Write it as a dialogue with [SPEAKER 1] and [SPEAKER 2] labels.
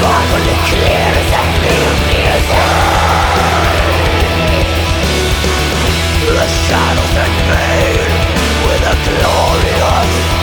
[SPEAKER 1] Gone from the clear as a The shadows that made with a glorious